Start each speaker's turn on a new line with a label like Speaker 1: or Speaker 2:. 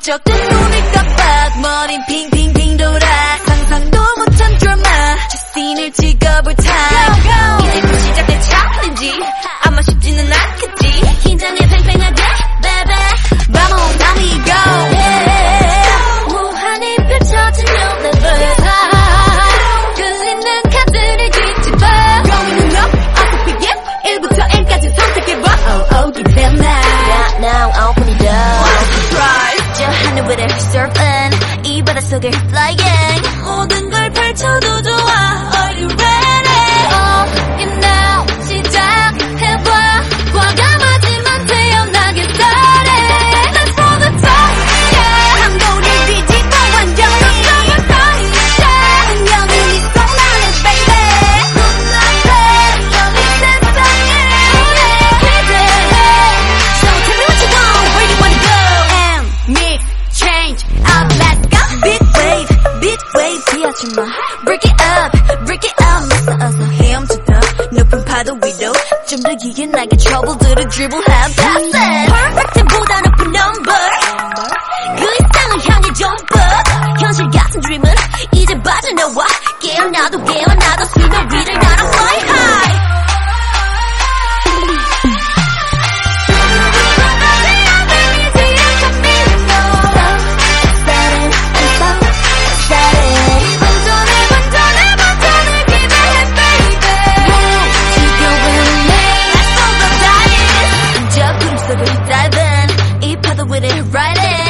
Speaker 1: 척든 우리 까빡 머리 핑핑
Speaker 2: 속을 flying
Speaker 1: 모든 걸 펼쳐도 can I trouble,들을 trouble? Do the dribble
Speaker 2: have passes?
Speaker 1: Perfect보다 높은
Speaker 2: number. 그 이상을 향해 jumper. 현실 같은 dream은 이제 빠져나와. 깨어나도 깨어나도 스며리를 나. with it,
Speaker 1: right in.